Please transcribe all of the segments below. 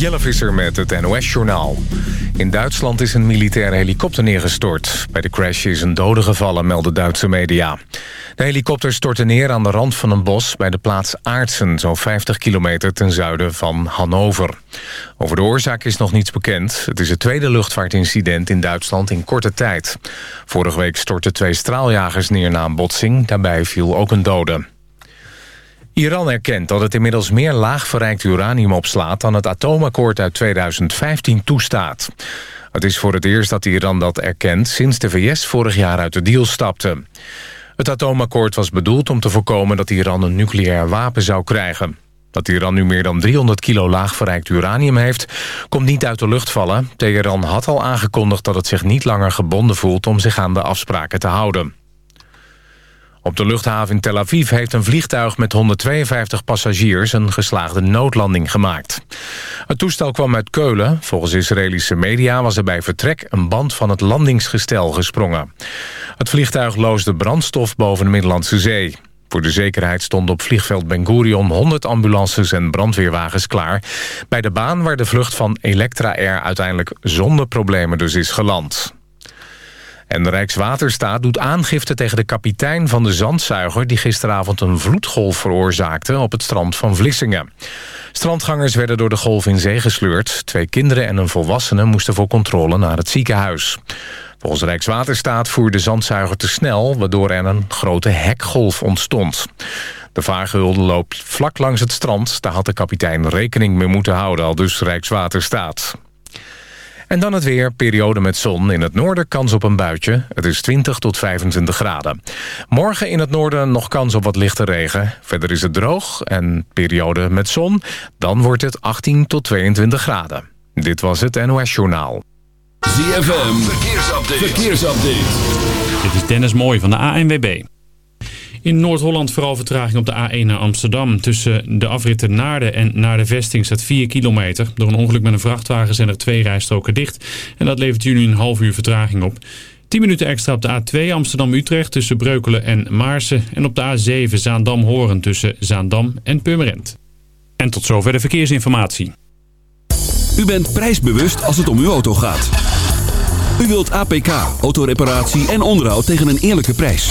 Jelle Visser met het NOS-journaal. In Duitsland is een militaire helikopter neergestort. Bij de crash is een dode gevallen, melden Duitse media. De helikopter stortte neer aan de rand van een bos... bij de plaats Aartsen, zo'n 50 kilometer ten zuiden van Hannover. Over de oorzaak is nog niets bekend. Het is het tweede luchtvaartincident in Duitsland in korte tijd. Vorige week stortten twee straaljagers neer na een botsing. Daarbij viel ook een dode. Iran erkent dat het inmiddels meer laag verrijkt uranium opslaat... dan het atoomakkoord uit 2015 toestaat. Het is voor het eerst dat Iran dat erkent... sinds de VS vorig jaar uit de deal stapte. Het atoomakkoord was bedoeld om te voorkomen dat Iran een nucleair wapen zou krijgen. Dat Iran nu meer dan 300 kilo laag verrijkt uranium heeft... komt niet uit de lucht vallen. Teheran had al aangekondigd dat het zich niet langer gebonden voelt... om zich aan de afspraken te houden. Op de luchthaven in Tel Aviv heeft een vliegtuig met 152 passagiers een geslaagde noodlanding gemaakt. Het toestel kwam uit Keulen. Volgens Israëlische media was er bij vertrek een band van het landingsgestel gesprongen. Het vliegtuig loosde brandstof boven de Middellandse Zee. Voor de zekerheid stonden op vliegveld Ben Gurion 100 ambulances en brandweerwagens klaar... bij de baan waar de vlucht van Electra Air uiteindelijk zonder problemen dus is geland. En Rijkswaterstaat doet aangifte tegen de kapitein van de zandzuiger... die gisteravond een vloedgolf veroorzaakte op het strand van Vlissingen. Strandgangers werden door de golf in zee gesleurd. Twee kinderen en een volwassene moesten voor controle naar het ziekenhuis. Volgens Rijkswaterstaat voerde de zandzuiger te snel... waardoor er een grote hekgolf ontstond. De vaargehulde loopt vlak langs het strand. Daar had de kapitein rekening mee moeten houden, al dus Rijkswaterstaat. En dan het weer, periode met zon. In het noorden kans op een buitje. Het is 20 tot 25 graden. Morgen in het noorden nog kans op wat lichte regen. Verder is het droog en periode met zon. Dan wordt het 18 tot 22 graden. Dit was het NOS Journaal. ZFM, verkeersupdate. verkeersupdate. Dit is Dennis Mooi van de ANWB. In Noord-Holland vooral vertraging op de A1 naar Amsterdam. Tussen de afritten Naarden en naar de vesting staat 4 kilometer. Door een ongeluk met een vrachtwagen zijn er twee rijstroken dicht. En dat levert jullie een half uur vertraging op. 10 minuten extra op de A2 Amsterdam-Utrecht tussen Breukelen en Maarsen. En op de A7 Zaandam-Horen tussen Zaandam en Purmerend. En tot zover de verkeersinformatie. U bent prijsbewust als het om uw auto gaat. U wilt APK, autoreparatie en onderhoud tegen een eerlijke prijs.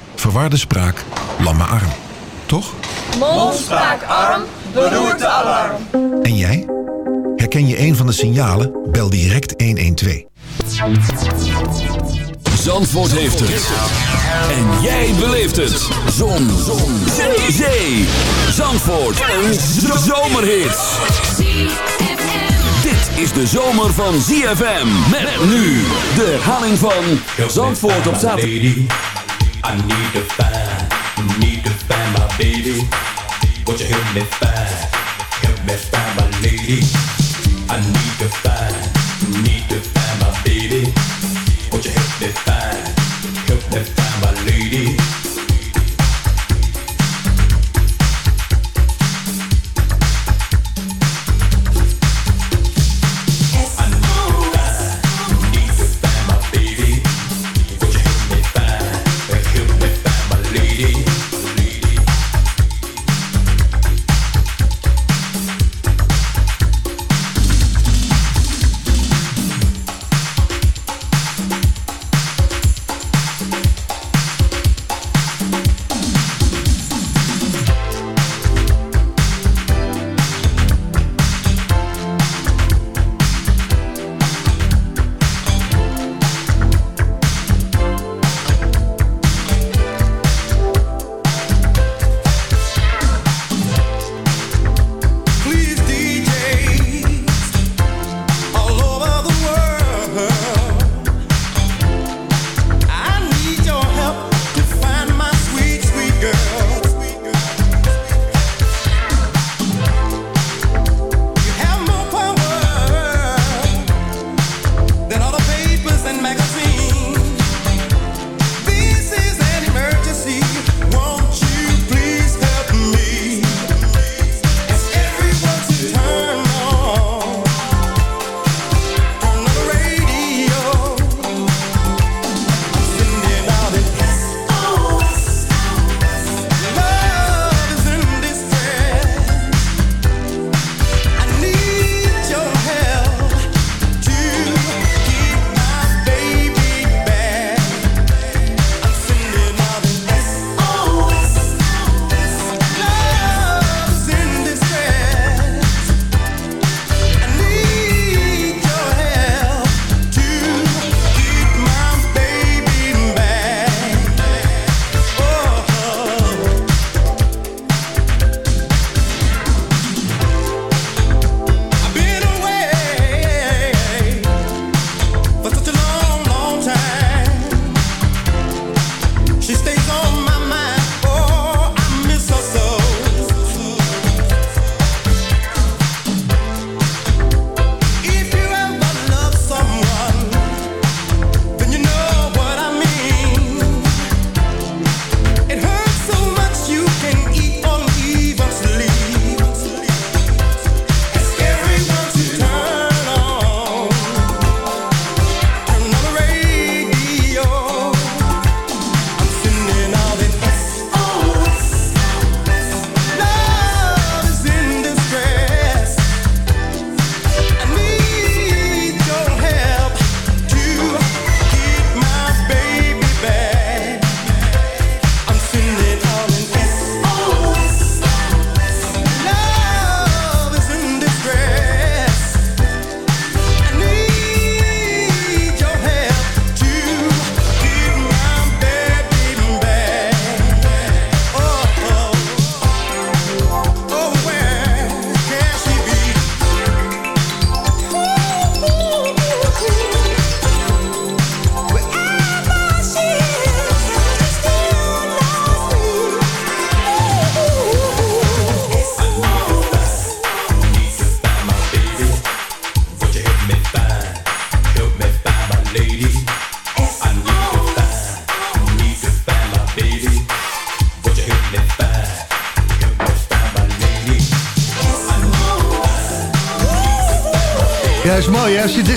verwarde spraak, lamme arm. Toch? Mond, spraak, arm, beroerte, alarm. En jij? Herken je een van de signalen? Bel direct 112. Zandvoort heeft het. En jij beleeft het. Zon. Zon. Zee. Zee. Zandvoort. Een zomerhit. Dit is de zomer van ZFM. Met nu de herhaling van Zandvoort op zaterdag. I need to find, need to find my baby. Won't you help me find, help me find my lady? I need to find, need to find my baby. Won't you help me find, help me find my lady?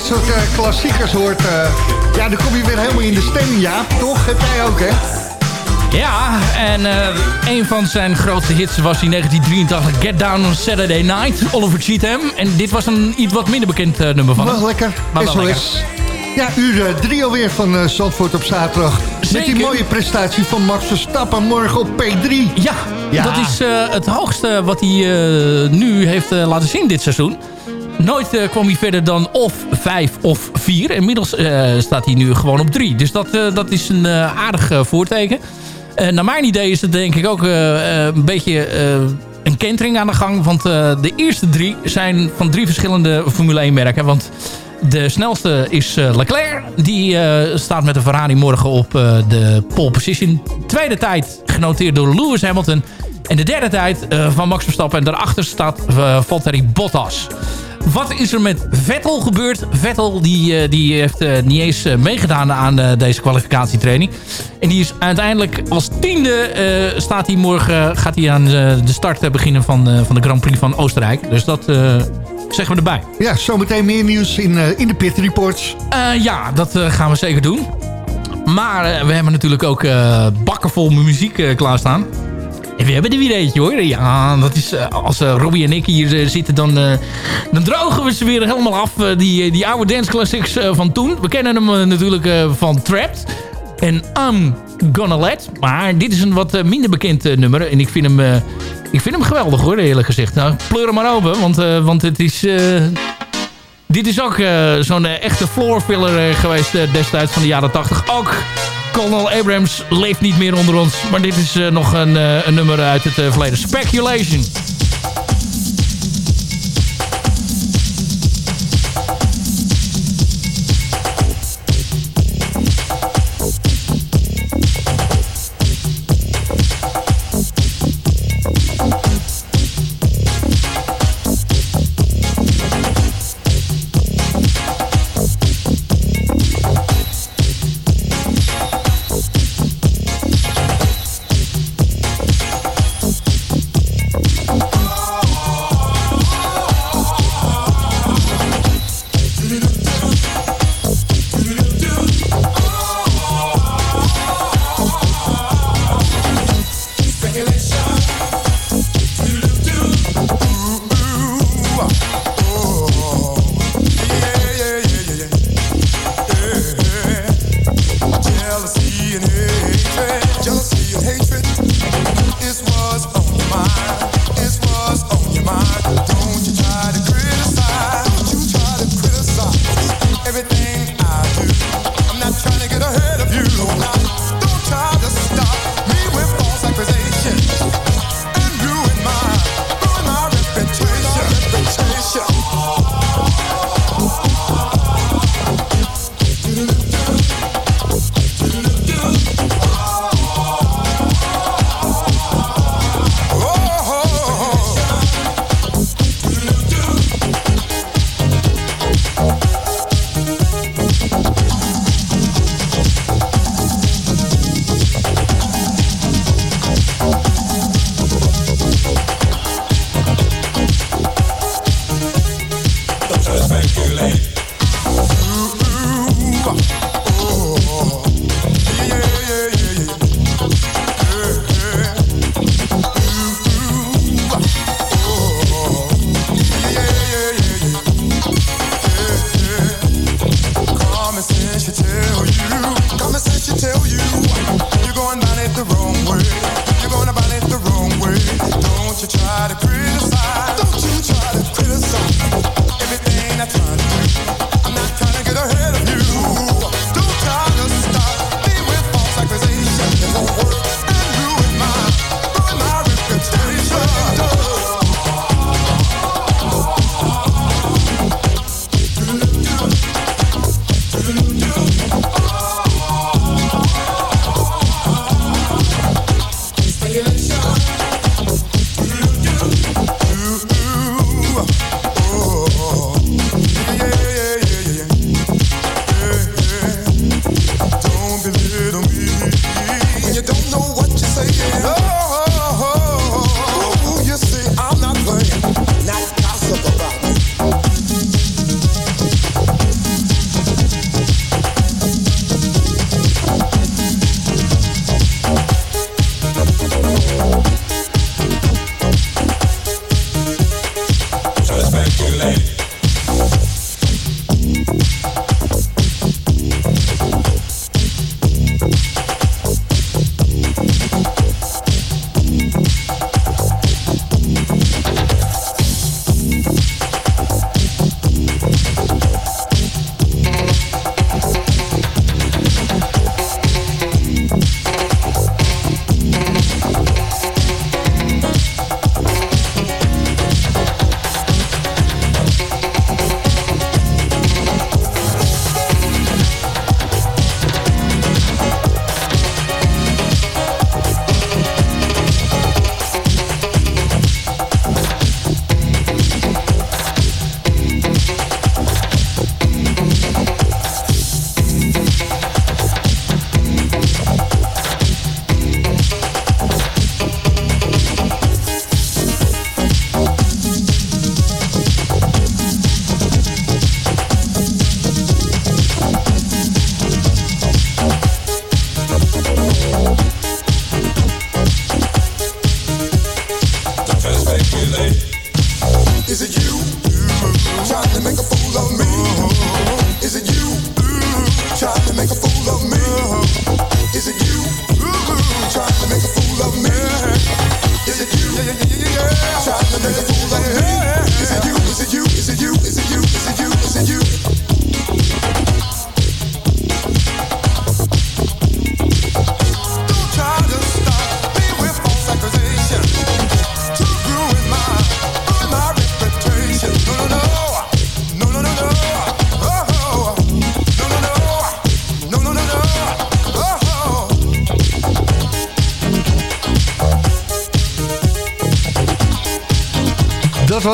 Dit soort eh, klassiekers hoort, eh, ja, dan kom je weer helemaal in de stemming, Jaap. Toch? Heb jij ook, hè? Ja, en eh, een van zijn grootste hits was in 1983 Get Down on Saturday Night, Oliver Cheatham. En dit was een iets wat minder bekend eh, nummer van hem. Wel lekker. Maar wel lekker. Ja, uur drie alweer van Zandvoort op zaterdag. Met die Zeker. mooie prestatie van Max Verstappen morgen op P3. Ja, Ja. dat is eh, het hoogste wat hij eh, nu heeft laten zien dit seizoen. Nooit eh, kwam hij verder dan of vijf of vier. Inmiddels eh, staat hij nu gewoon op drie. Dus dat, eh, dat is een aardig voorteken. Naar mijn idee is het denk ik ook een beetje een kentering aan de gang. Want de eerste drie zijn van drie verschillende Formule 1 merken. Want de snelste is Leclerc. Die staat met de Ferrari morgen op de pole position. Tweede tijd genoteerd door Lewis Hamilton. En de derde tijd van Max Verstappen. En daarachter staat Valtteri Bottas. Wat is er met Vettel gebeurd? Vettel die, eh, die heeft eh, niet eens eh, meegedaan aan deze kwalificatietraining. En die is uiteindelijk als tiende eh, staat hij morgen gaat hij aan de start beginnen van, van de Grand Prix van Oostenrijk. Dus dat zeggen we erbij. Ja, zometeen meer nieuws in, in de Pit Reports. Ja, dat gaan we zeker doen. Maar we hebben natuurlijk ook bakken vol muziek klaarstaan. En we hebben er weer hoor. Ja, dat is eh, als eh, Robbie en ik hier eh, zitten, dan, dan drogen we ze weer helemaal af. die, die oude dance classics van toen. We kennen hem natuurlijk van Trapped. En I'm Gonna Let. Maar dit is een wat minder bekend nummer. En ik vind hem, ik vind hem geweldig hoor, eerlijk gezegd. Nou, pleur hem maar open, want, want het is... dit is ook zo'n echte floor filler eh, geweest destijds van de jaren 80. Ook Colonel Abrams leeft niet meer onder ons. Maar dit is eh, nog een, eh, een nummer uit het eh, verleden. Speculation.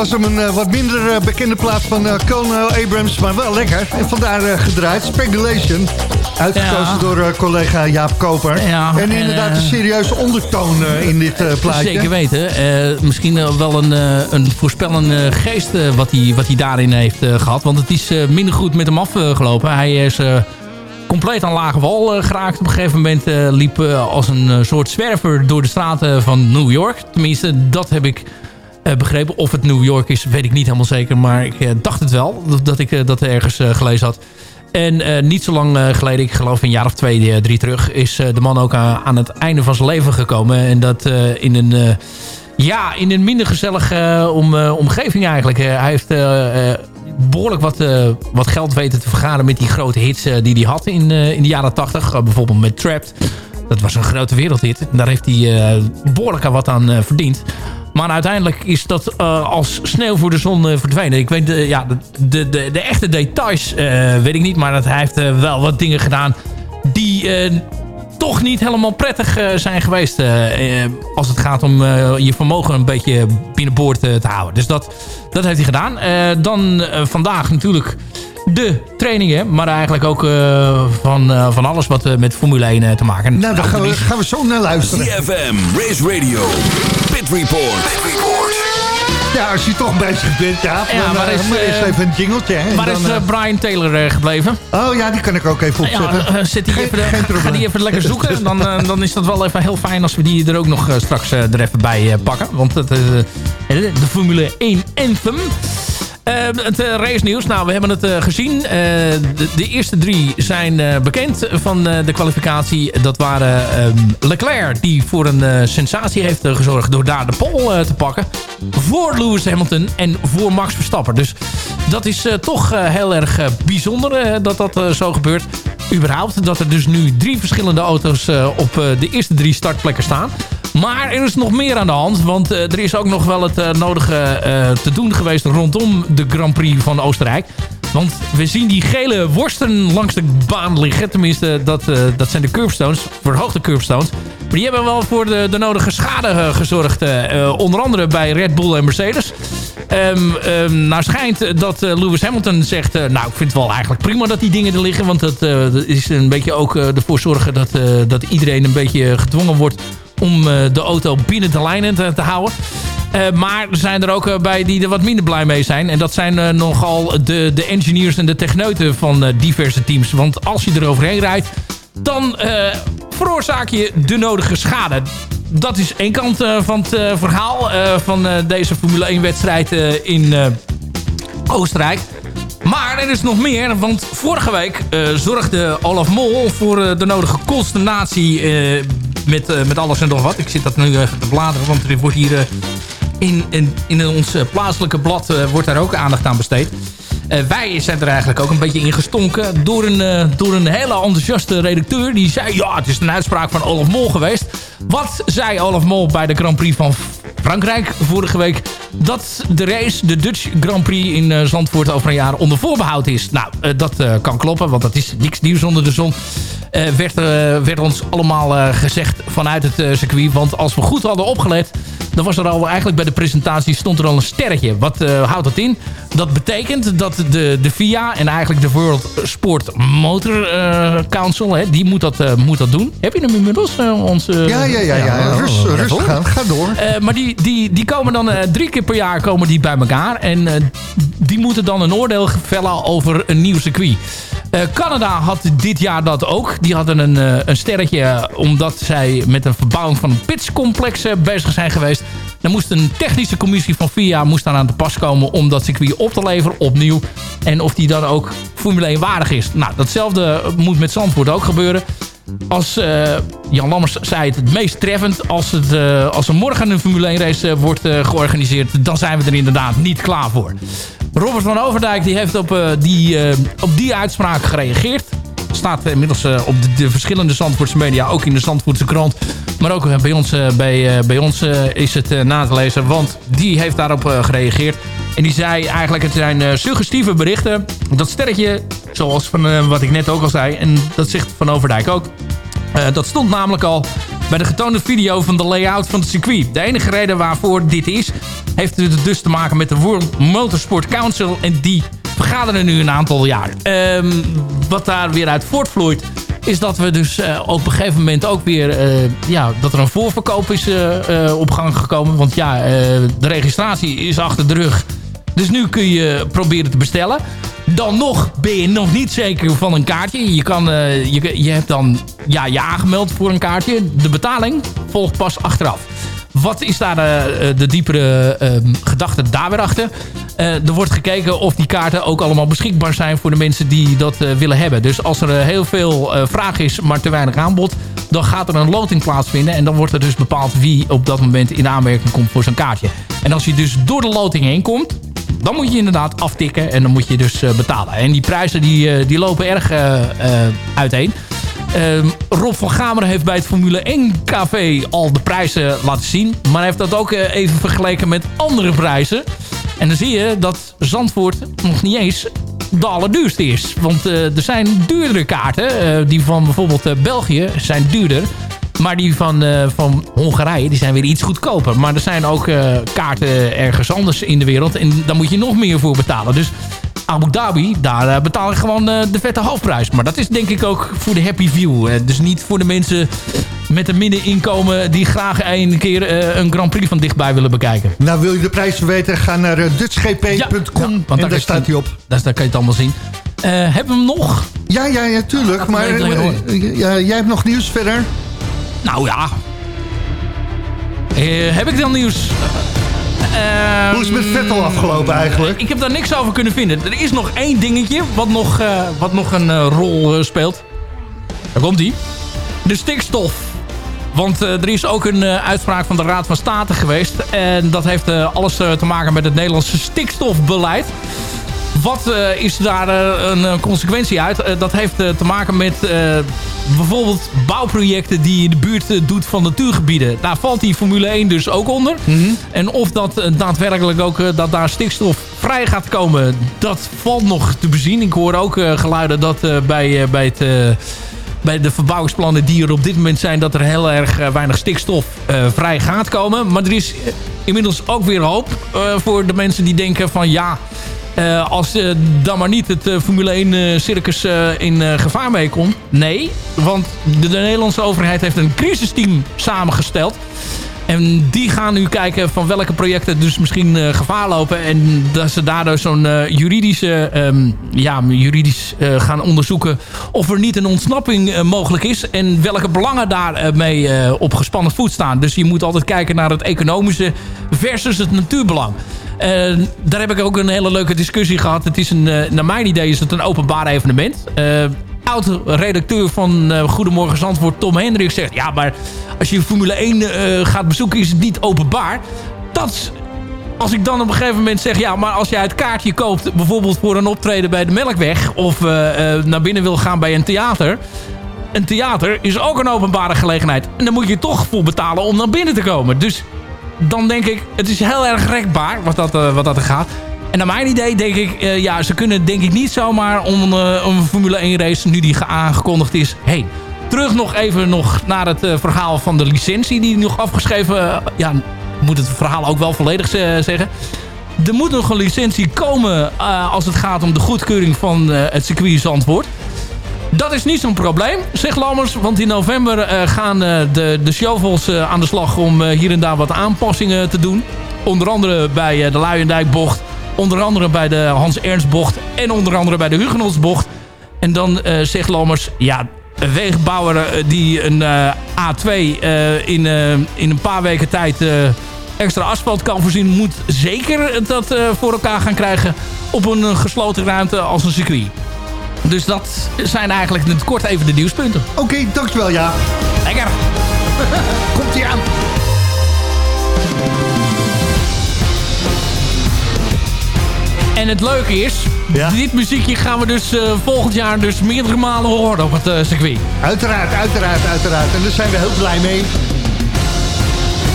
Was hem een eh, wat minder eh, bekende plaat van uh, Colonel Abrams, maar wel lekker. En vandaar gedraaid, Speculation. Uitgekozen Ja. door collega Jaap Koper. Ja, en en, inderdaad een serieuze ondertoon in dit eh, plaatje. Zeker weten. Misschien wel een, een voorspellende geest wat hij wat hij daarin heeft eh, gehad. Want het is minder goed met hem afgelopen. Hij is compleet aan lage wal geraakt. Op een gegeven moment liep als een soort zwerver door de straten van New York. Tenminste, dat heb ik begrepen. Of het New York is, weet ik niet helemaal zeker. Maar ik eh, dacht het wel, dat, ik eh, dat ergens eh, gelezen had. En eh, niet zo lang eh, geleden, ik geloof een jaar of twee, eh, drie terug... is eh, de man ook aan, het einde van zijn leven gekomen. En dat eh, in een... eh, ja, in een minder gezellige eh, om, eh, omgeving eigenlijk. Eh, hij heeft eh, eh, behoorlijk wat, eh, wat geld weten te vergaren met die grote hits eh, die hij had in, eh, in de jaren 80. Eh, bijvoorbeeld met Trapped. Dat was een grote wereldhit. Daar heeft hij eh, behoorlijk wat aan eh, verdiend. Maar uiteindelijk is dat eh, als sneeuw voor de zon eh, verdwenen. Ik weet de, ja, de, de, de, de echte details eh, weet ik niet. Maar dat hij heeft eh, wel wat dingen gedaan die eh, toch niet helemaal prettig eh, zijn geweest. eh, eh, als het gaat om eh, je vermogen een beetje binnenboord eh, te houden. Dus dat, dat heeft hij gedaan. Eh, dan eh, vandaag natuurlijk de trainingen. Maar eigenlijk ook eh, van, eh, van alles wat eh, met Formule 1 eh, te maken Nou, daar gaan we, gaan we zo naar luisteren. CFM, Race Radio, Report. Ja, als je toch bezig bent, ja. Ja, dan waar eh, is, maar eerst eh, even een jingletje. hè, en Waar dan, is eh, eh, Brian Taylor eh, gebleven? Oh ja, die kan ik ook even opzetten. Ja, eh, zet die Geen- even, de- geen ga die even lekker zoeken. Dan, eh, dan is dat wel even heel fijn als we die er ook nog eh, straks eh, er even bij eh, pakken. Want het, eh, de Formule 1 Anthem. Eh, het eh, race nieuws. Nou, we hebben het eh, gezien. Eh, de, de eerste drie zijn bekend van de kwalificatie. Dat waren ehm, Leclerc, die voor een sensatie heeft gezorgd door daar de pole te pakken. Voor Lewis Hamilton en voor Max Verstappen. Dus dat is toch heel erg bijzonder dat dat zo gebeurt. Überhaupt dat er dus nu drie verschillende auto's op de eerste drie startplekken staan. Maar er is nog meer aan de hand. Want eh, er is ook nog wel het eh, nodige eh, te doen geweest rondom de Grand Prix van Oostenrijk. Want we zien die gele worsten langs de baan liggen. Tenminste, dat, dat zijn de curbstones. Verhoogde curbstones. Maar die hebben wel voor de, de nodige schade gezorgd. onder andere bij Red Bull en Mercedes. Ehm, ehm, nou schijnt dat Lewis Hamilton zegt... nou, ik vind het wel eigenlijk prima dat die dingen er liggen. Want dat, eh, dat is een beetje ook ervoor zorgen dat, dat iedereen een beetje gedwongen wordt... om eh, de auto binnen de lijnen te, houden. Eh, maar er zijn er ook eh, bij die er wat minder blij mee zijn. En dat zijn nogal de, de engineers en de techneuten van diverse teams. Want als je er overheen rijdt, dan veroorzaak je de nodige schade. Dat is één kant van het verhaal van deze Formule 1 wedstrijd eh, in Oostenrijk. Maar er is nog meer, want vorige week zorgde Olaf Mol voor de nodige consternatie met, eh, met alles en nog wat. Ik zit dat nu even te bladeren, want er wordt hier eh, in, in, in ons eh, plaatselijke blad wordt daar ook aandacht aan besteed. Wij zijn er eigenlijk ook een beetje in gestonken door een, door een hele enthousiaste redacteur. Die zei, ja, het is een uitspraak van Olaf Mol geweest. Wat zei Olaf Mol bij de Grand Prix van Frankrijk vorige week? Dat de race, de Dutch Grand Prix in Zandvoort over een jaar onder voorbehoud is. Nou, dat kan kloppen, want dat is niks nieuws onder de zon. Eh, werd, eh, werd ons allemaal eh, gezegd vanuit het circuit. Want als we goed hadden opgelet, dan was er al eigenlijk bij de presentatie stond er al een sterretje. Wat eh, houdt dat in? Dat betekent dat de, de FIA en eigenlijk de World Sport Motor eh, Council, hè, die moet dat, eh, moet dat doen. Heb je hem inmiddels? onze, Ja, ja, ja, ja. Rust- oh, rustig aan. Ga door. Maar die, die, die komen dan drie keer per jaar komen die bij elkaar. En die moeten dan een oordeel vellen over een nieuw circuit. Canada had dit jaar dat ook. Die hadden een, een sterretje omdat zij met een verbouwing van een pitscomplex bezig zijn geweest. Dan moest een technische commissie van FIA moest aan te pas komen om dat circuit op te leveren opnieuw. En of die dan ook Formule 1 waardig is. Nou, datzelfde moet met Zandvoort ook gebeuren. Als eh, Jan Lammers zei het het meest treffend. Als, het, eh, als er morgen een Formule 1 race eh, wordt georganiseerd. Dan zijn we er inderdaad niet klaar voor. Robert van Overdijk die heeft op, die, op die uitspraak gereageerd. Staat inmiddels eh, op de, de verschillende Zandvoortse media. Ook in de Zandvoortse krant. Maar ook eh, bij ons, eh, bij, bij ons is het na te lezen. Want die heeft daarop gereageerd. En die zei eigenlijk het zijn suggestieve berichten. Dat sterretje, zoals van, wat ik net ook al zei. En dat zegt Van Overdijk ook. Dat stond namelijk al bij de getoonde video van de layout van het circuit. De enige reden waarvoor dit is, heeft dus te maken met de World Motorsport Council. En die vergaderen nu een aantal jaar. Ehm, wat daar weer uit voortvloeit is dat we dus eh, op een gegeven moment ook weer... eh, ja, dat er een voorverkoop is eh, op gang gekomen. Want ja, de registratie is achter de rug. Dus nu kun je proberen te bestellen. Dan nog ben je nog niet zeker van een kaartje. Je, kan, je, je hebt dan ja, je aangemeld voor een kaartje. De betaling volgt pas achteraf. Wat is daar eh, eh, de diepere eh, gedachte daar weer achter? Eh, er wordt gekeken of die kaarten ook allemaal beschikbaar zijn voor de mensen die dat willen hebben. Dus als er heel veel vraag is, maar te weinig aanbod, dan gaat er een loting plaatsvinden. En dan wordt er dus bepaald wie op dat moment in aanmerking komt voor zo'n kaartje. En als je dus door de loting heen komt, dan moet je inderdaad aftikken en dan moet je dus betalen. En die prijzen die, die lopen erg uiteen. Ehm, Rob van Gameren heeft bij het Formule 1 café al de prijzen laten zien. Maar hij heeft dat ook eh, even vergeleken met andere prijzen. En dan zie je dat Zandvoort nog niet eens de allerduurste is. Want eh, er zijn duurdere kaarten. eh, die van bijvoorbeeld België zijn duurder. Maar die van, van Hongarije die zijn weer iets goedkoper. Maar er zijn ook kaarten ergens anders in de wereld. En daar moet je nog meer voor betalen. Dus Abu Dhabi, daar eh, betaal ik gewoon eh, de vette halfprijs. Maar dat is denk ik ook voor de happy view. Eh, dus niet voor de mensen met een middeninkomen... die graag een keer een Grand Prix van dichtbij willen bekijken. Nou, wil je de prijzen weten? Ga naar uh, dutchgp.com en daar staat hij op. Daar, daar kan je het allemaal zien. Hebben we hem nog? Ja, ja, ja, tuurlijk. Maar jij hebt nog nieuws verder? Nou ja. Heb ik dan nieuws? Ehm, Hoe is het met Vettel afgelopen eigenlijk? Ik heb daar niks over kunnen vinden. Er is nog één dingetje wat nog, eh, wat nog een eh, rol eh, speelt. Daar komt ie. De stikstof. Want er is ook een uitspraak van de Raad van State geweest. En dat heeft alles te maken met het Nederlandse stikstofbeleid. Wat is daar een consequentie uit? Dat heeft te maken met bijvoorbeeld bouwprojecten die je in de buurt eh, doet van natuurgebieden. Daar valt die Formule 1 dus ook onder. En of dat eh, daadwerkelijk ook eh, dat daar stikstof vrij gaat komen, dat valt nog te bezien. Ik hoor ook geluiden dat bij, bij het... bij de verbouwingsplannen die er op dit moment zijn... dat er heel erg weinig stikstof vrij gaat komen. Maar er is inmiddels ook weer hoop voor de mensen die denken van... ja, eh, als eh, dan maar niet het eh, Formule 1 eh, circus in gevaar meekomt. Nee, want de, de Nederlandse overheid heeft een crisisteam samengesteld... En die gaan nu kijken van welke projecten dus misschien eh, gevaar lopen. En dat ze daardoor zo'n eh, juridische, ehm, ja, juridisch eh, gaan onderzoeken of er niet een ontsnapping mogelijk is. En welke belangen daarmee op gespannen voet staan. Dus je moet altijd kijken naar het economische versus het natuurbelang. Daar heb ik ook een hele leuke discussie gehad. Het is een, naar mijn idee is het een openbaar evenement. Eh, oud-redacteur van eh, Goedemorgen Zandvoort, Tom Hendricks, zegt... ja, maar als je Formule 1 eh, gaat bezoeken is het niet openbaar. Dat als ik dan op een gegeven moment zeg... ja, maar als jij het kaartje koopt... bijvoorbeeld voor een optreden bij de Melkweg... of eh, naar binnen wil gaan bij een theater... een theater is ook een openbare gelegenheid. En dan moet je toch voor betalen om naar binnen te komen. Dus dan denk ik, het is heel erg rekbaar wat dat, wat dat er gaat. En naar mijn idee denk ik, eh, ja, ze kunnen denk ik niet zomaar om eh, een Formule 1 race, nu die ge- aangekondigd is, heen. Terug nog even nog naar het eh, verhaal van de licentie die nog afgeschreven... ja, moet het verhaal ook wel volledig ze- zeggen. Er moet nog een licentie komen als het gaat om de goedkeuring van het circuit Zandvoort. Dat is niet zo'n probleem, zegt Lammers. Want in november gaan de, de shovels aan de slag om hier en daar wat aanpassingen te doen. Onder andere bij de Luijendijkbocht. Onder andere bij de Hans Ernstbocht. En onder andere bij de Hugenotsbocht. En dan eh, zegt Lammers... Ja, een wegbouwer eh, die een eh, A2 eh, in, in een paar weken tijd... extra asfalt kan voorzien... moet zeker dat voor elkaar gaan krijgen... op een gesloten ruimte als een circuit. Dus dat zijn eigenlijk in het kort even de nieuwspunten. Oké, dankjewel, ja. Lekker. Komt ie aan. En het leuke is, dit muziekje gaan we dus eh, volgend jaar dus meerdere malen horen op het eh, circuit. Uiteraard, uiteraard, uiteraard. En daar zijn we heel blij mee.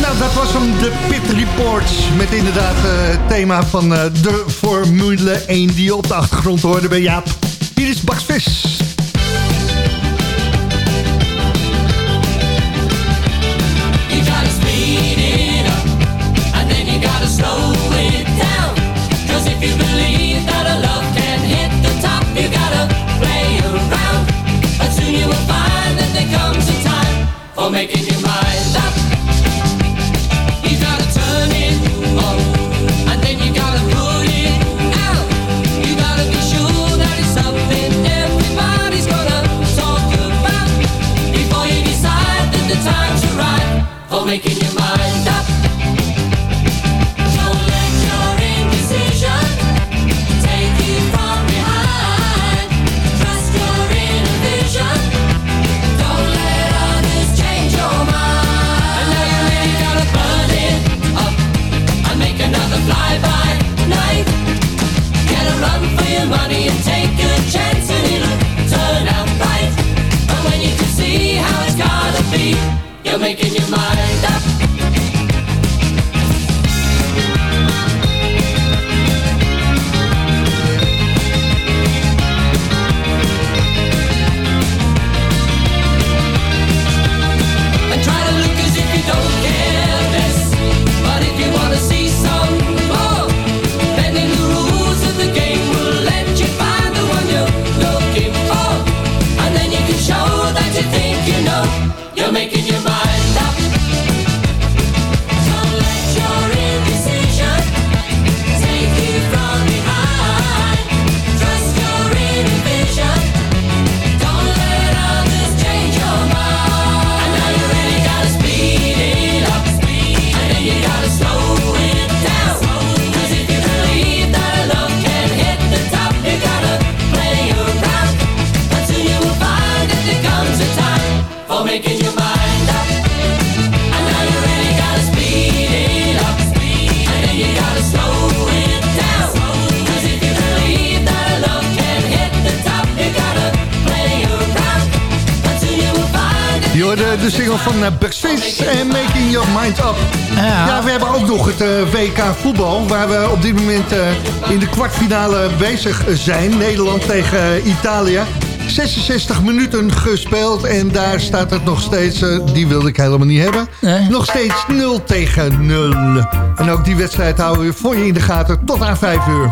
Nou, dat was hem, de Pit Report. Met inderdaad eh, het thema van de Formule 1 die op de achtergrond hoorde bij Jaap. Hier is Bax Vis. if you believe that a love can hit the top, you gotta play around. But soon you will find that there comes a time for making your mind up. You gotta turn it on, and then you gotta put it out. You gotta be sure that it's something everybody's gonna talk about before you decide that the time's right for making your mind. up. Making your mind hoorde de single van uh, Backstage en Making Your Mind Up. Ja. we hebben ook nog het eh, WK voetbal... waar we op dit moment eh, in de kwartfinale bezig zijn. Nederland tegen eh, Italië. 66 minuten gespeeld en daar staat het nog steeds... eh, die wilde ik helemaal niet hebben. Nog steeds 0 tegen 0. En ook die wedstrijd houden we voor je in de gaten tot aan 5 uur.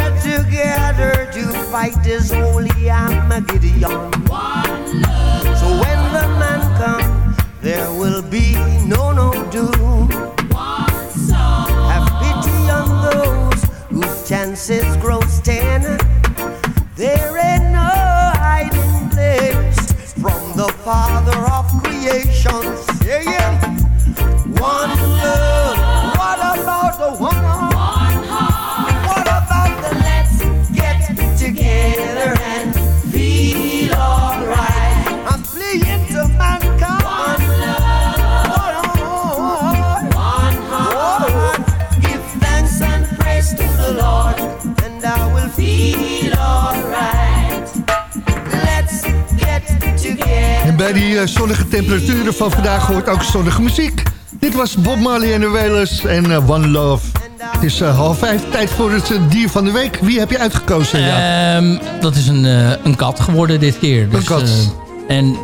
Get together to fight this holy Armageddon. So when the man comes, there will be no no doom. Have pity on those whose chances grow ten. There ain't no hiding place from the Father of creation. Saying, one bij die eh, zonnige temperaturen van vandaag hoort ook zonnige muziek. Dit was Bob Marley en de Wailers en eh, One Love. Het is eh, half vijf, tijd voor het dier van de week. Wie heb je uitgekozen? Ja? Ehm, dat is een, een kat geworden dit keer. Dus, kat. eh, en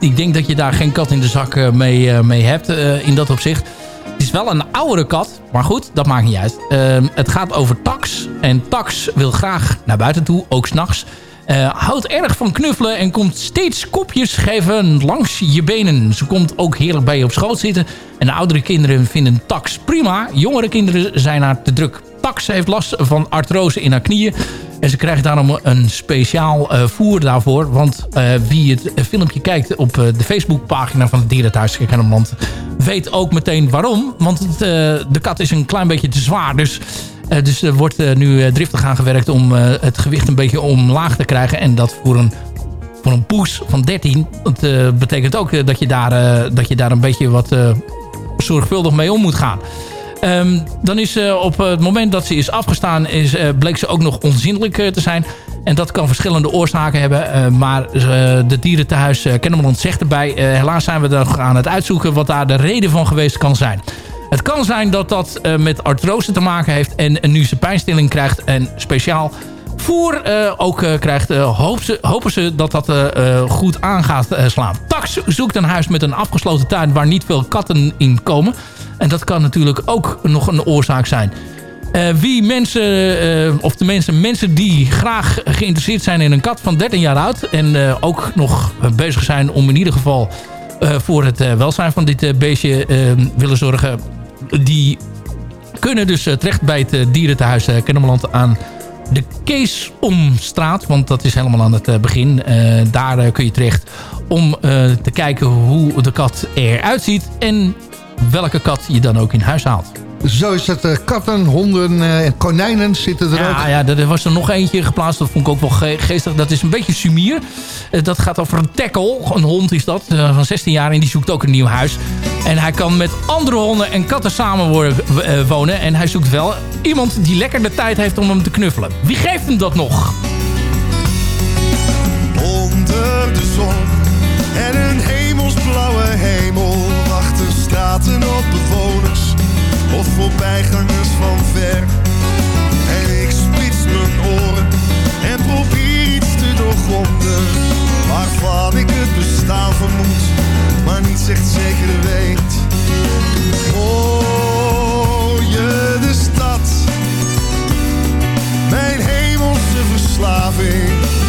ik denk dat je daar geen kat in de zak mee, mee hebt in dat opzicht. Het is wel een oudere kat, maar goed, dat maakt niet uit. Ehm, het gaat over Tax. En Tax wil graag naar buiten toe, ook s'nachts. Eh houdt erg van knuffelen en komt steeds kopjes geven langs je benen. Ze komt ook heerlijk bij je op schoot zitten. En de oudere kinderen vinden Tax prima. Jongere kinderen zijn haar te druk. Tax heeft last van artrose in haar knieën. En ze krijgt daarom een speciaal eh, voer daarvoor. Want eh, wie het filmpje kijkt op de Facebookpagina van het Dierenthuis Kennemerland... weet ook meteen waarom. Want de kat is een klein beetje te zwaar. Dus, dus er wordt eh, nu eh, driftig aan gewerkt om eh, het gewicht een beetje omlaag te krijgen. En dat voor een voor een poes van 13. Dat eh, betekent ook eh, dat, je daar, eh, dat je daar een beetje wat eh, zorgvuldig mee om moet gaan. Ehm, dan is ze op het moment dat ze is afgestaan, is, eh, bleek ze ook nog onzindelijk eh, te zijn. En dat kan verschillende oorzaken hebben. eh, maar eh, de dierentehuis uh, Kennemerland zegt erbij... eh, helaas zijn we nog aan het uitzoeken wat daar de reden van geweest kan zijn. Het kan zijn dat dat eh, met artrose te maken heeft... en, nu ze pijnstilling krijgt en speciaal voer eh, ook eh, krijgt... hopen, ze, hopen ze dat dat goed aan gaat slaan. Tax zoekt een huis met een afgesloten tuin... waar niet veel katten in komen. En dat kan natuurlijk ook nog een oorzaak zijn. Wie mensen, of de mensen, mensen die graag geïnteresseerd zijn in een kat van 13 jaar oud... en ook nog bezig zijn om in ieder geval voor het eh, welzijn van dit eh, beestje eh, willen zorgen... die kunnen dus eh, terecht bij het eh, dierentehuis Kennemerland aan de Keesomstraat. Want dat is helemaal aan het eh, begin. Eh, daar eh, kun je terecht om eh, te kijken hoe de kat eruit ziet... en welke kat je dan ook in huis haalt. Zo is het. eh, katten, honden eh, en konijnen zitten er ook. Ja, ja, er was er nog eentje geplaatst. Dat vond ik ook wel ge- geestig. Dat is een beetje sumier. Eh, dat gaat over een tackle. Een hond is dat. eh, van 16 jaar. En die zoekt ook een nieuw huis. En hij kan met andere honden en katten samen worden, wonen. En hij zoekt wel iemand die lekker de tijd heeft om hem te knuffelen. Wie geeft hem dat nog? Onder de zon en een hemelsblauwe hemel wachten straten op of voorbijgangers van ver. En ik spits mijn oren en probeer iets te doorgronden waarvan ik het bestaan vermoed, maar niet echt zeker weet. Hoor je de stad, mijn hemelse verslaving?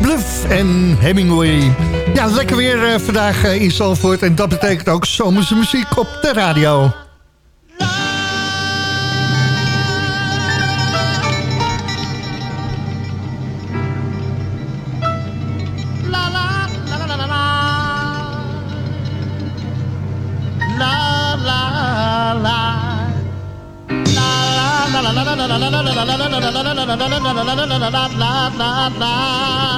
Bluff en Hemingway. Ja, lekker weer eh, vandaag eh, in Zalvoort. En dat betekent ook zomerse muziek op de radio. La la la.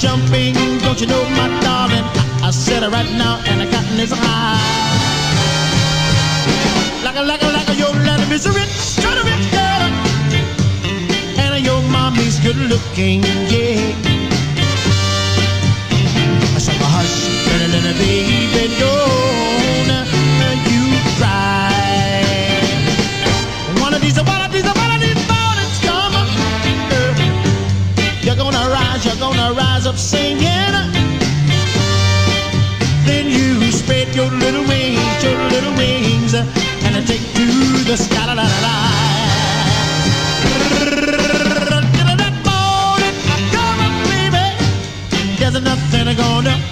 jumping, don't you know, my darling? I, I said it right now, and the cotton is high. Like a, like a, like a, your daddy is a rich, kind of rich girl, and your mommy's good looking, yeah. I said, hush, little, little baby, don't gonna rise up singing. Then you spread your little wings, your little wings, and then take to the sky. La, la, la, la. That morning, come on, baby. There's nothing gonna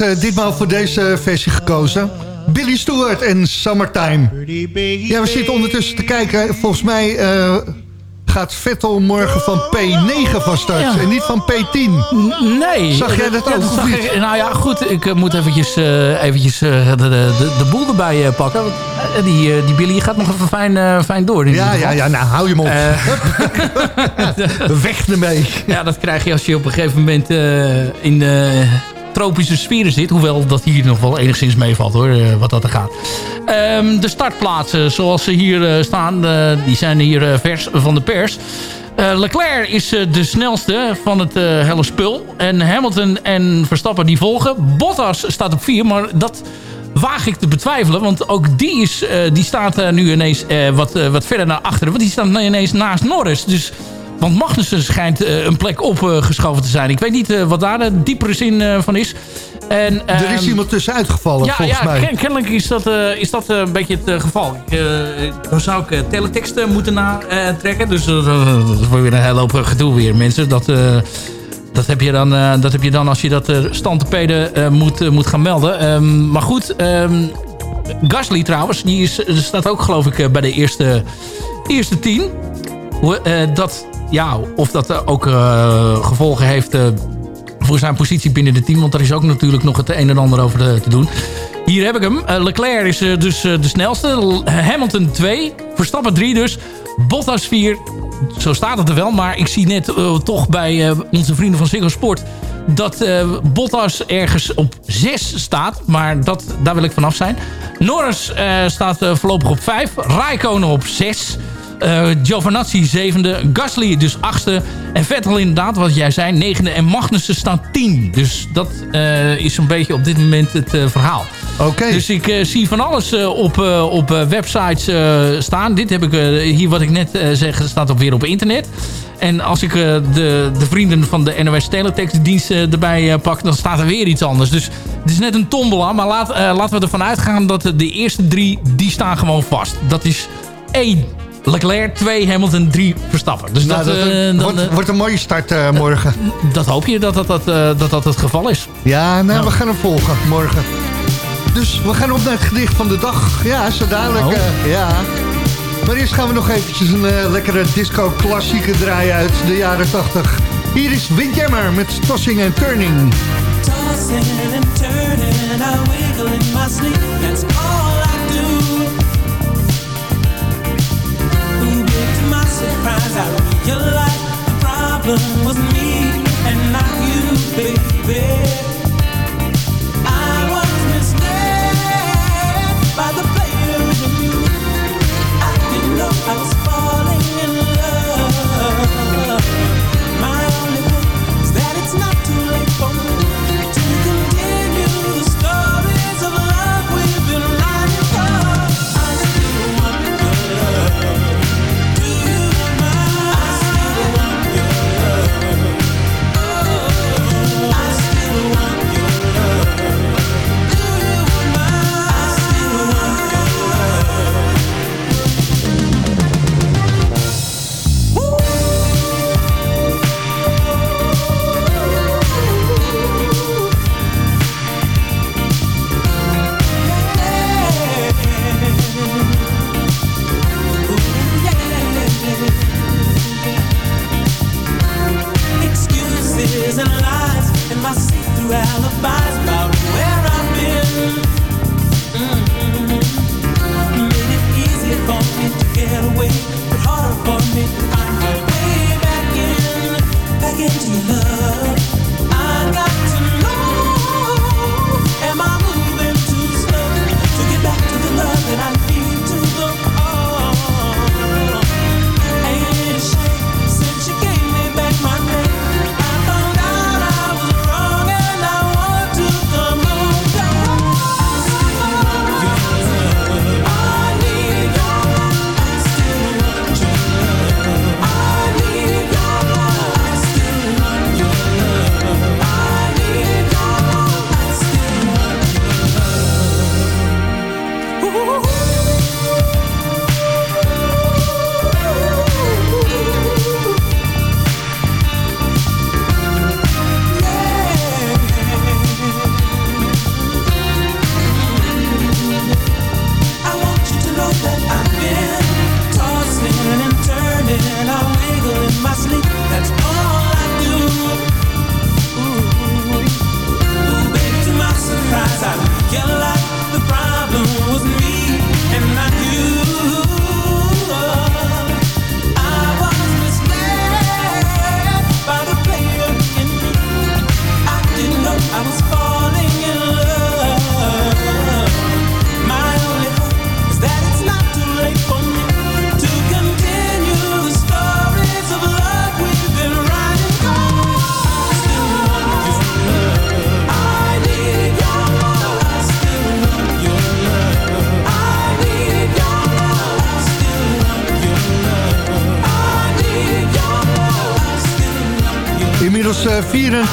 had eh, ditmaal voor deze versie gekozen. Billy Stewart en Summertime. Ja, we zitten ondertussen te kijken. Volgens mij eh, gaat Vettel morgen van P9 van start. Ja. En niet van P10. Nee. Zag jij dat ook? ik- nou ja, goed. Ik eh, moet eventjes, eventjes de, de, de boel erbij pakken. Die, die Billy gaat nog even fijn, fijn door. Ja, ja, ja, nou hou je mond. Weg ermee. Ja, dat krijg je als je op een gegeven moment in de tropische sferen zit. Hoewel dat hier nog wel enigszins meevalt hoor, eh, wat dat er gaat. Ehm, de startplaatsen zoals ze hier eh, staan, eh, die zijn hier vers van de pers. Eh, Leclerc is de snelste van het hele spul. En Hamilton en Verstappen die volgen. Bottas staat op 4, maar dat waag ik te betwijfelen. Want ook die, is, die staat nu ineens wat, wat verder naar achteren. Want die staat ineens naast Norris. Dus, want Magnussen schijnt eh, een plek opgeschoven te zijn. Ik weet niet eh, wat daar de diepere zin eh, van is. En, er is ehm, iemand tussenuit gevallen, ja, volgens ja, mij. ken- kennelijk is dat, is dat een beetje het geval. Ik, dan zou ik uh, teletext eh, moeten natrekken. dus dat is weer een hele hoop gedoe weer, mensen. Dat, dat, heb je dan, dat heb je dan als je dat uh, standtepeden eh, moet, moet gaan melden. Ehm, maar goed, ehm, Gasly trouwens, die is, staat ook geloof ik bij de eerste, eerste tien. Dat, ja, of dat eh, ook eh, gevolgen heeft eh, voor zijn positie binnen het team. Want er is ook natuurlijk nog het een en ander over te, doen. Hier heb ik hem. Uh, Leclerc is dus de snelste. Hamilton 2. Verstappen 3 dus. Bottas 4. Zo staat het er wel. Maar ik zie net toch bij onze vrienden van Ziggo Sport... dat Bottas ergens op 6 staat. Maar dat, daar wil ik vanaf zijn. Norris staat voorlopig op 5. Raikkonen op 6. Uh, Giovanazzi zevende, Gasly dus achtste. En Vettel inderdaad, wat jij zei, negende. En Magnussen staat tien. Dus dat uh, is een beetje op dit moment het uh, verhaal. Okay. Dus ik zie van alles op, op websites staan. Dit heb ik hier wat ik net zeg, staat ook weer op internet. En als ik de, de vrienden van de NOS Teletext-dienst erbij pak, dan staat er weer iets anders. Dus het is net een tombola. Maar laat, laten we ervan uitgaan dat de eerste drie, die staan gewoon vast. Dat is één Leclerc 2, Hamilton 3 Verstappen. Dus nou, dat, dat uh, wordt, dan, wordt, een mooie start uh, morgen. Dat hoop je dat dat, dat, uh, dat, dat het geval is. Ja, nou, nou, we gaan hem volgen morgen. Dus we gaan op naar het gedicht van de dag. Ja, zo dadelijk. Oh. ja. Maar eerst gaan we nog eventjes een lekkere disco-klassieke draaien uit de jaren 80. Hier is Windjammer met Tossing and Turning. Tossing and turning, I wiggle in my sleep. That's all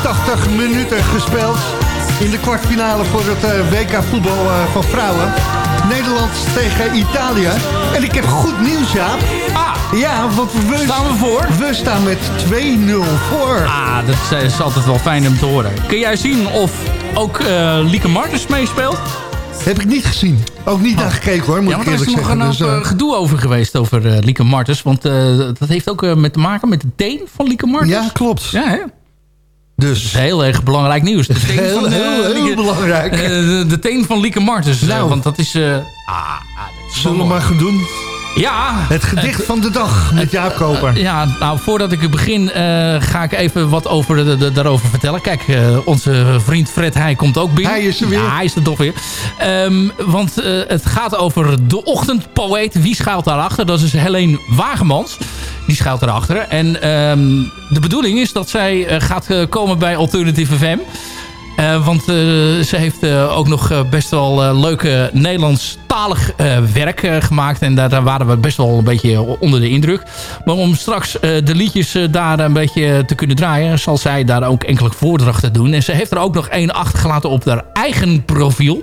80 minuten gespeeld in de kwartfinale voor het eh, WK voetbal eh, van vrouwen. Nederland tegen Italië. En ik heb goed nieuws, Jaap. Ah, ja, wat we staan we voor. We staan met 2-0 voor. Ah, dat eh, is, altijd wel fijn om te horen. Kun jij zien of ook uh, Lieke Martens meespeelt? Heb ik niet gezien. Ook niet oh. naar gekeken hoor, moet ik eerlijk zeggen. Er is nog een dus, gedoe over geweest over uh, Lieke Martens. Want dat heeft ook met te maken met de teen van Lieke Martens. Ja, klopt. Ja, dus. Dat is heel erg belangrijk nieuws. De teen Heel, van, eh, heel, heel Lieke- belangrijk. eh, de, teen van Lieke Martens. eh, Nou. want dat is... eh, Zullen we maar gaan doen? Ja. Het gedicht van de dag met Jaap Koper. Ja, nou, voordat ik begin eh, ga ik even wat over de, de- daarover vertellen. Kijk, eh, onze vriend Fred, hij komt ook binnen. Hij is er weer. Ja, hij is er toch weer. Ehm, want eh, het gaat over de ochtendpoëet. Wie schuilt daarachter? Dat is Helene Wagemans. Die schuilt daarachter. En ehm, de bedoeling is dat zij gaat komen bij Alternative FM. Eh, want eh, ze heeft eh, ook nog best wel leuke Nederlandstalig werk gemaakt. En daar, daar waren we best wel een beetje onder de indruk. Maar om straks de liedjes daar een beetje te kunnen draaien... zal zij daar ook enkele voordrachten doen. En ze heeft er ook nog één achtergelaten op haar eigen profiel.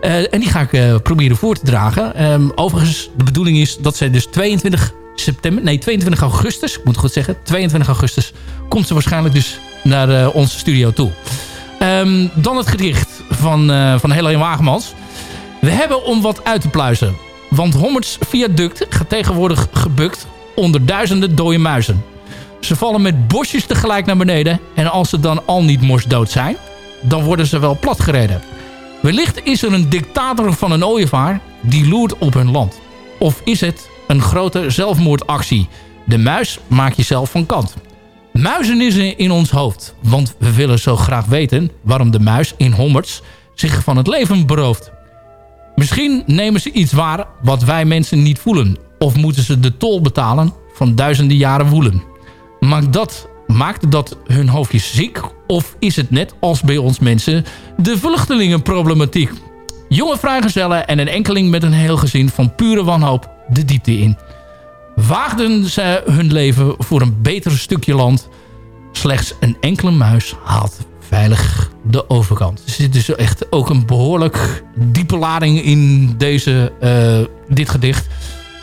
En die ga ik proberen voor te dragen. Ehm, overigens, de bedoeling is dat zij dus 22 september... Nee, 22 augustus, ik moet goed zeggen. 22 augustus komt ze waarschijnlijk dus naar onze studio toe. Ehm, dan het gedicht van, eh van Wagemans. We hebben om wat uit te pluizen. Want Hommerts viaduct gaat tegenwoordig gebukt onder duizenden dode muizen. Ze vallen met bosjes tegelijk naar beneden. En als ze dan al niet morsdood zijn, dan worden ze wel platgereden. Wellicht is er een dictator van een ooievaar die loert op hun land. Of is het een grote zelfmoordactie? De muis maak je zelf van kant. Muizen is er in ons hoofd. Want we willen zo graag weten waarom de muis in Hommerts zich van het leven berooft. Misschien nemen ze iets waar wat wij mensen niet voelen. Of moeten ze de tol betalen van duizenden jaren woelen. Maakt dat, maakt dat hun hoofdjes ziek? Of is het net als bij ons mensen de vluchtelingenproblematiek? Jonge vrijgezellen en een enkeling met een heel gezin van pure wanhoop de diepte in. Waagden ze hun leven voor een beter stukje land. Slechts een enkele muis haalt veilig de overkant. Er zit dus echt ook een behoorlijk diepe lading in deze, eh, dit gedicht.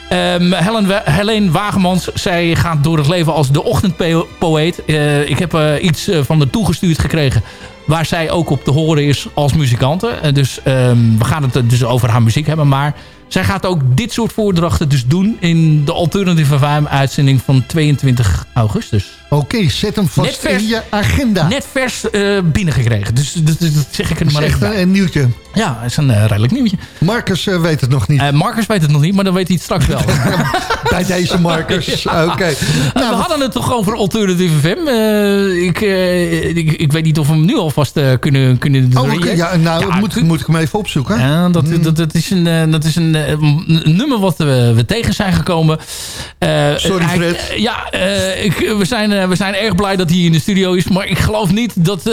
Ehm Helen, Helene Wagemans, zij gaat door het leven als de ochtendpoëet. Eh, ik heb eh, iets van haar toegestuurd gekregen... waar zij ook op te horen is als muzikante. Dus ehm, we gaan het dus over haar muziek hebben. Maar zij gaat ook dit soort voordrachten dus doen... in de Alternative FM uitzending van 22 augustus. Oké, zet hem vast vers- in je agenda. Net vers eh, binnengekregen. Dus dat, dat- dat zeg ik er maar echt even een, bij. een nieuwtje. Ja, dat is een eh, redelijk nieuwtje. Marcus eh, weet het nog niet. Eh, Marcus weet het nog niet, maar dan weet hij het straks wel. Bij deze Marcus. Oké. Nou, we hadden het toch over Alternative FM. Ik, ik, ik weet niet of we hem nu alvast kunnen, kunnen Oh, oké, ja, nou, Ja, moet, moet ik hem even opzoeken? Ja, dat, dat, dat is een, dat is een, een nummer wat we, we tegen zijn gekomen. Sorry, Fred. ja, ik, we, zijn, we zijn erg blij dat hij in de studio is. Maar ik geloof niet dat,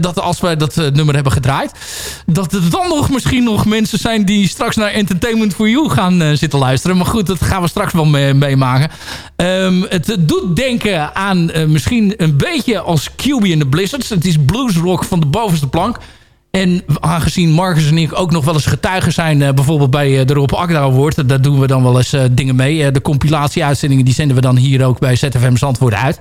dat als wij dat nummer hebben gedraaid... dat er dan nog misschien nog mensen zijn die straks naar Entertainment for You gaan eh, zitten luisteren. Maar goed, dat gaan we straks wel mee- meemaken. Ehm, het doet denken aan eh, misschien een beetje als QB in the Blizzards. Het is bluesrock van de bovenste plank. En aangezien Marcus en ik ook nog wel eens getuigen zijn... eh, bijvoorbeeld bij eh, de Rob Akda Award... daar doen we dan wel eens eh, dingen mee. Eh, de compilatie-uitzendingen die zenden we dan hier ook bij ZFM Zandvoort uit.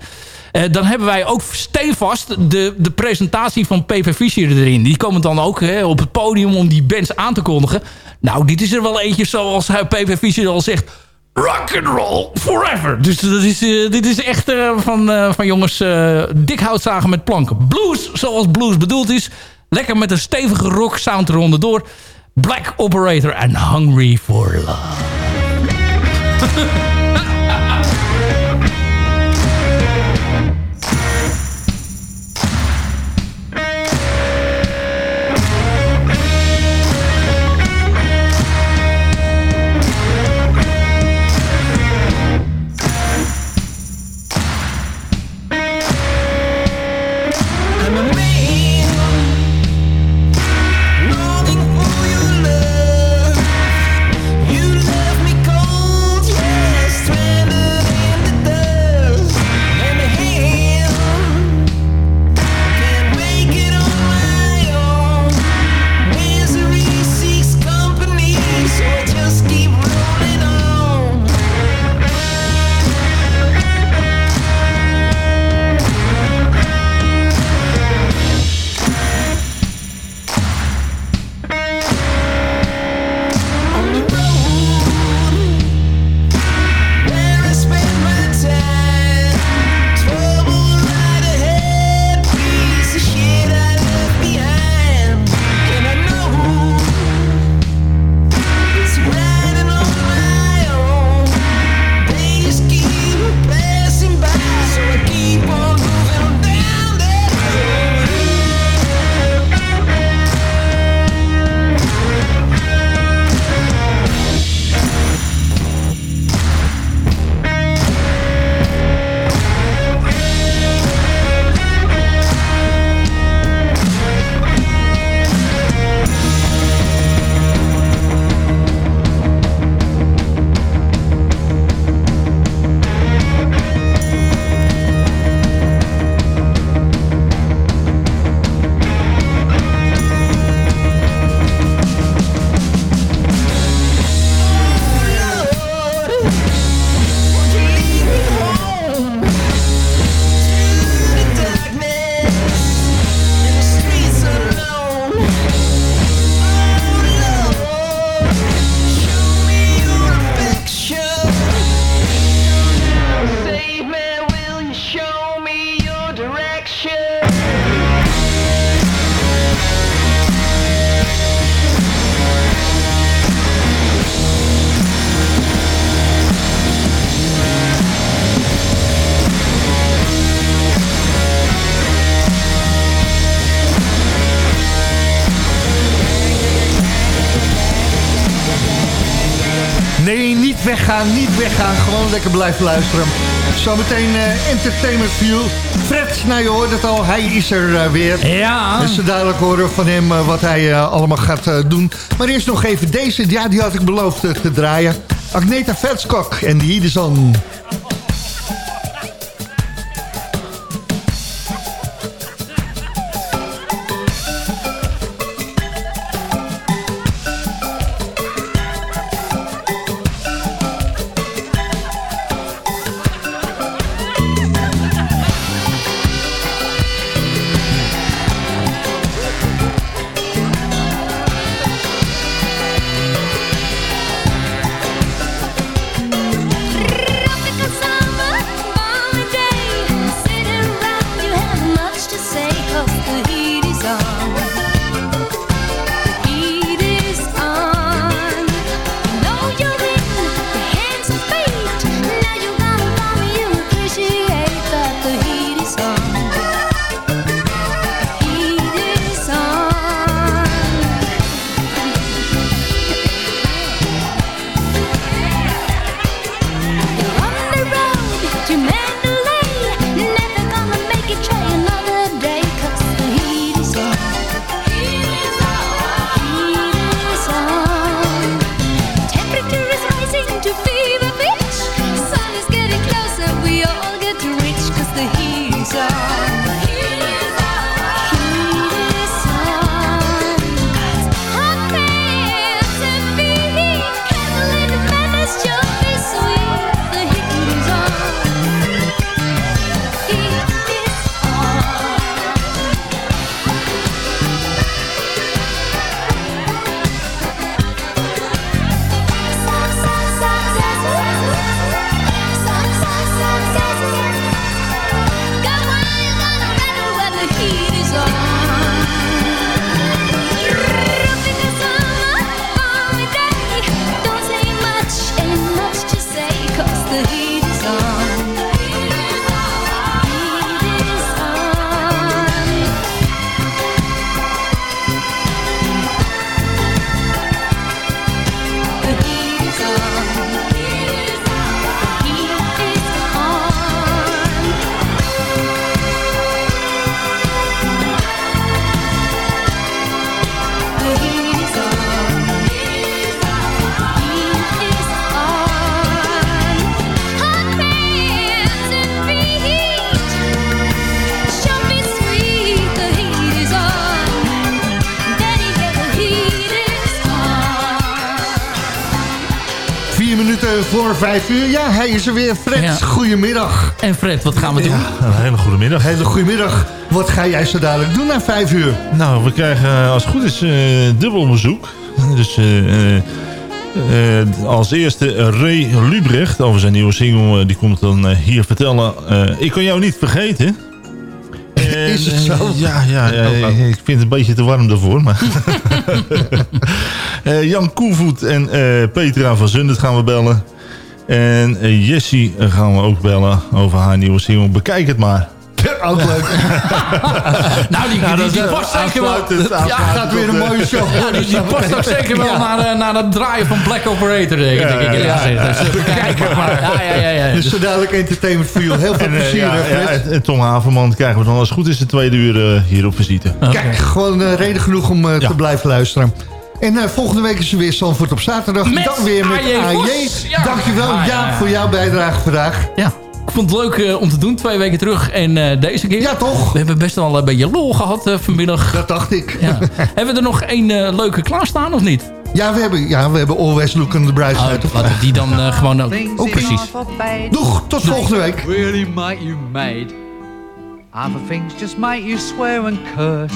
Eh, dan hebben wij ook stevast de, de presentatie van PP Fischer erin. Die komen dan ook hè, op het podium om die bands aan te kondigen. Nou, dit is er wel eentje zoals PP Fischer al zegt... Rock and roll forever. Dus dat is, eh, dit is echt eh, van, eh, van jongens dik houtzagen met planken. Blues zoals blues bedoeld is. Lekker met een stevige rock sound eronder door. Black Operator en Hungry for Love. Gewoon lekker blijven luisteren. Zometeen eh Entertainment View. Fred, nou je hoort het al, hij is er eh, weer. Ja. Dus we dadelijk horen van hem eh, wat hij allemaal gaat doen. Maar eerst nog even deze, ja die had ik beloofd te draaien. Agneta Vetskok en die is on. Voor vijf uur. Ja, hij is er weer. Fred, Ja. goedemiddag. En Fred, wat gaan we doen? Een hele goede middag. Hele goedemiddag. Wat ga jij zo dadelijk doen na vijf uur? Nou, we krijgen eh, als het goed is eh, dubbel bezoek. Dus eh, eh, eh, als eerste Ray Lubrecht over zijn nieuwe single. die komt dan hier vertellen. eh, ik kan jou niet vergeten. En, Is het zo? ja, ja, ja ik vind het een beetje te warm daarvoor. Maar Eh, Jan Koevoet en eh, Petra van Zundert gaan we bellen. En eh, Jessie eh, gaan we ook bellen over haar nieuwe single. Bekijk het maar. Ook leuk. Nou, die, Ja, die, eh, past zeker wel. Ja, gaat weer een mooie show. Ja, die, die past ook zeker wel Ja. naar, naar het draaien van Black Operator, denk ik. denk ik Ja, maar. Ja, ja, ja. ja. Dus zo dadelijk entertainment voor. Heel veel En, plezier, en- en Tom Haverman krijgen we dan als het goed is de tweede uur eh, hier op visite. Kijk, gewoon reden genoeg om Ja. te blijven luisteren. En eh, volgende week is er weer Zandvoort op zaterdag. Met dan weer met AJ. Ja. Dankjewel, Jaap, ja. voor jouw bijdrage vandaag. Ja. Ik vond het leuk eh, om te doen, twee weken terug. En eh, deze keer... Ja, toch? We hebben best wel een beetje lol gehad eh, vanmiddag. Dat dacht ik. Ja. hebben we er nog één eh, leuke klaarstaan of niet? Ja, we hebben, ja, we hebben Always Look on the Bright Oh, Side of laten we die dan gewoon... ook- Oh, precies. Doeg, tot volgende week. really make you mad. Other things just make you swear and curse.